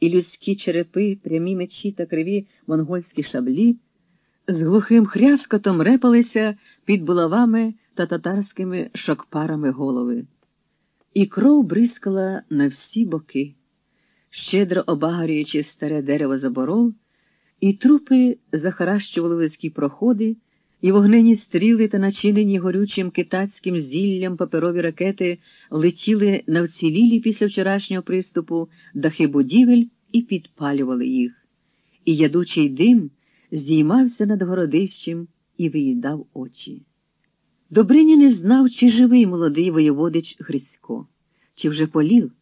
і людські черепи, прямі мечі та криві монгольські шаблі, з глухим хряскотом репалися під булавами та татарськими шокпарами голови. І кров бризкала на всі боки, щедро обагарюючи старе дерево заборол, і трупи захаращували вузькі проходи і вогнені стріли та начинені горючим китайським зіллям паперові ракети летіли на вцілілі після вчорашнього приступу дахи будівель і підпалювали їх. І ядучий дим здіймався над городищем і виїдав очі. Добриня не знав, чи живий молодий воєводич Грицько, чи вже полів,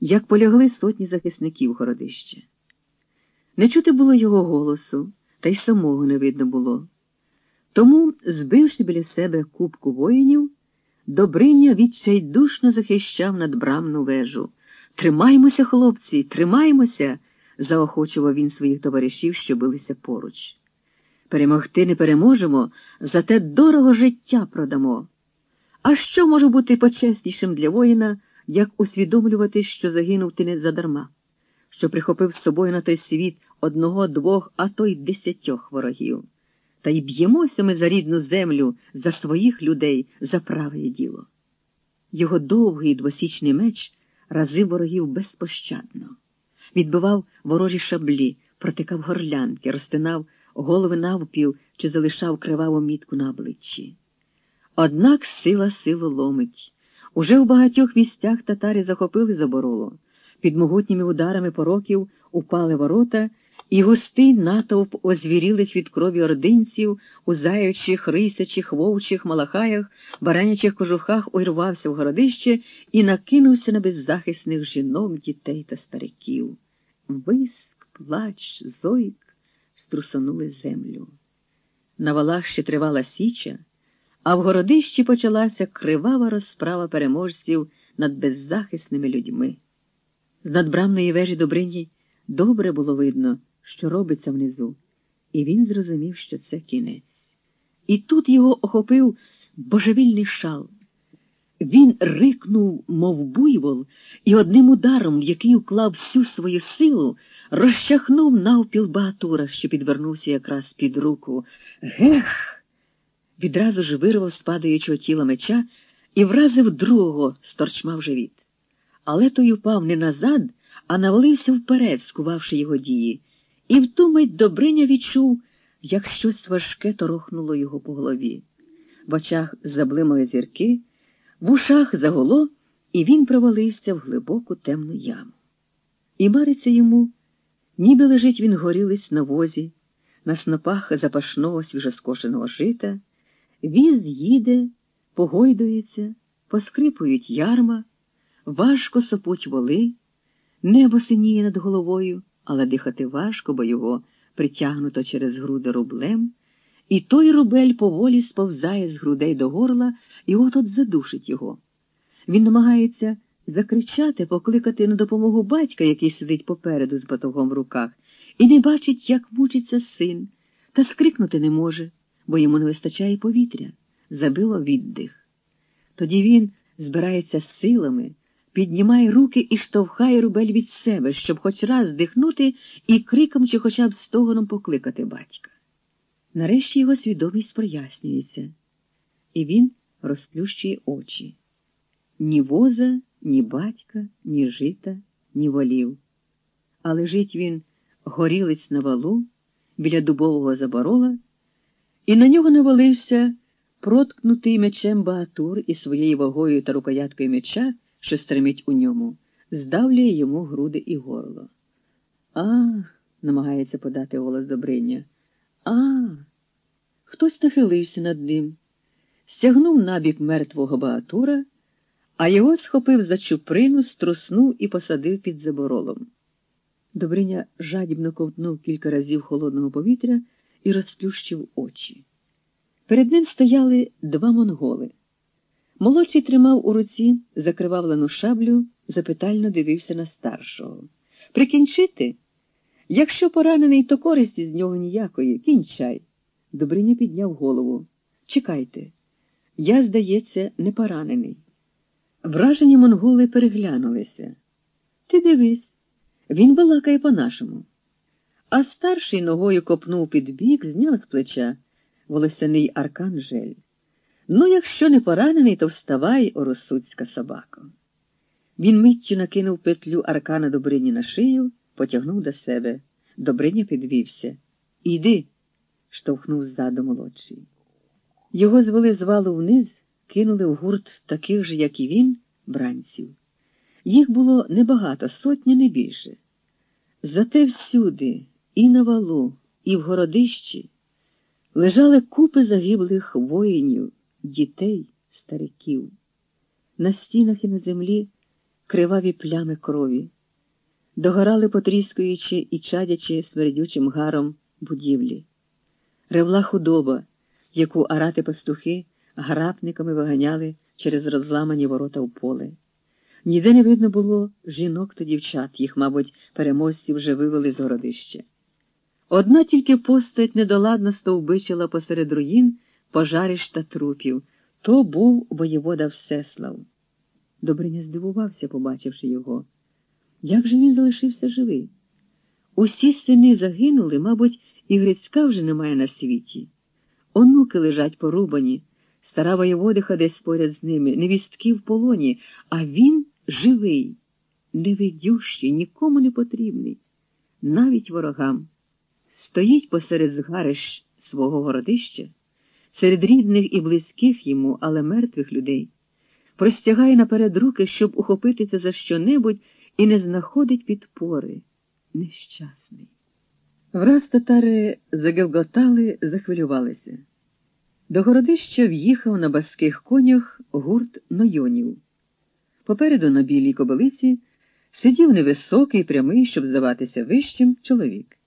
як полягли сотні захисників городища. Не чути було його голосу, та й самого не видно було. Тому, збивши біля себе кубку воїнів, Добриня відчайдушно захищав надбрамну вежу. Тримаймося, хлопці, тримаймося, заохочував він своїх товаришів, що билися поруч. Перемогти не переможемо, зате дорого життя продамо. А що може бути почеснішим для воїна, як усвідомлювати, що загинув ти не задарма, що прихопив з собою на той світ одного, двох, а то й десятьох ворогів? Та й б'ємося ми за рідну землю, за своїх людей, за праве діло. Його довгий двосічний меч разив ворогів безпощадно, відбивав ворожі шаблі, протикав горлянки, розтинав голови навпіл чи залишав криваву мітку на обличчі. Однак сила силу ломить. Уже в багатьох місцях татарі захопили забороло, під могутніми ударами пороків упали ворота і густий натовп озвірілих від крові ординців у заячих, рисячих, вовчих, малахаях, баранячих кожухах уйрвався в городище і накинувся на беззахисних жінок, дітей та стариків. Виск, плач, зойк струсонули землю. На валах ще тривала січа, а в городищі почалася кривава розправа переможців над беззахисними людьми. З надбрамної вежі Добрині добре було видно що робиться внизу, і він зрозумів, що це кінець. І тут його охопив божевільний шал. Він рикнув, мов буйвол, і одним ударом, який уклав всю свою силу, розчахнув навпіл багатура, що підвернувся якраз під руку. Гех! Відразу ж вирвав з падаючого тіла меча і вразив другого сторчма в живіт. Але той упав не назад, а навалився вперед, скувавши його дії. І в ту мить Добриня відчув, як щось важке торохнуло його по голові. В очах заблимали зірки, в ушах загуло, і він провалився в глибоку темну яму. І мариться йому, ніби лежить він горілись на возі, на снопах запашного свіжоскошеного жита, віз їде, погойдується, поскрипують ярма, важко сопуть воли, небо синіє над головою але дихати важко, бо його притягнуто через груди рублем, і той рубель поволі сповзає з грудей до горла і от от задушить його. Він намагається закричати, покликати на допомогу батька, який сидить попереду з батогом в руках, і не бачить, як мучиться син, та скрикнути не може, бо йому не вистачає повітря, забило віддих. Тоді він збирається силами піднімає руки і штовхає рубель від себе, щоб хоч раз здихнути і криком чи хоча б стогоном покликати батька. Нарешті його свідомість прояснюється, і він розплющує очі. Ні воза, ні батька, ні жита, ні волів. А лежить він горілиць на валу біля дубового заборола, і на нього навалився проткнутий мечем багатур із своєю вагою та рукояткою меча що стримить у ньому, здавлює йому груди і горло. А, намагається подати голос Добриня. А. Хтось нахилився над ним, стягнув набік мертвого багатура, а його схопив за чуприну, струснув і посадив під заборолом. Добриня жадібно ковтнув кілька разів холодного повітря і розплющив очі. Перед ним стояли два монголи. Молодший тримав у руці закривавлену шаблю, запитально дивився на старшого. Прикінчити? Якщо поранений, то користі з нього ніякої. Кінчай. Добриня підняв голову. Чекайте. Я, здається, не поранений. Вражені монголи переглянулися. Ти дивись, Він балакає по-нашому. А старший ногою копнув під бік, зняв з плеча волосяний аркан жель. Ну, якщо не поранений, то вставай, оросуцька собако. Він миттю накинув петлю аркана Добрині на шию, потягнув до себе. Добриня підвівся. Іди, штовхнув ззаду молодший. Його звели з валу вниз, кинули в гурт таких же, як і він, бранців. Їх було небагато, сотні не більше. Зате всюди, і на валу, і в городищі, лежали купи загиблих воїнів, дітей, стариків. На стінах і на землі криваві плями крові, догорали, потріскуючи і чадячи смердючим гаром будівлі. Ревла худоба, яку арати пастухи грапниками виганяли через розламані ворота в поле. Ніде не видно було жінок та дівчат, їх, мабуть, переможці вже вивели з городища. Одна тільки постать недоладно стовбичила посеред руїн пожарищ та трупів. То був воєвода Всеслав. Добриня здивувався, побачивши його. Як же він залишився живий? Усі сини загинули, мабуть, і Грицька вже немає на світі. Онуки лежать порубані, стара воєводиха десь поряд з ними, невістки в полоні, а він живий, невидющий, нікому не потрібний, навіть ворогам. Стоїть посеред згарищ свого городища, серед рідних і близьких йому, але мертвих людей, простягає наперед руки, щоб ухопитися за що-небудь і не знаходить підпори. Нещасний. Враз татари загелготали, захвилювалися. До городища в'їхав на баских конях гурт нойонів. Попереду на білій кобилиці сидів невисокий, прямий, щоб здаватися вищим, чоловік.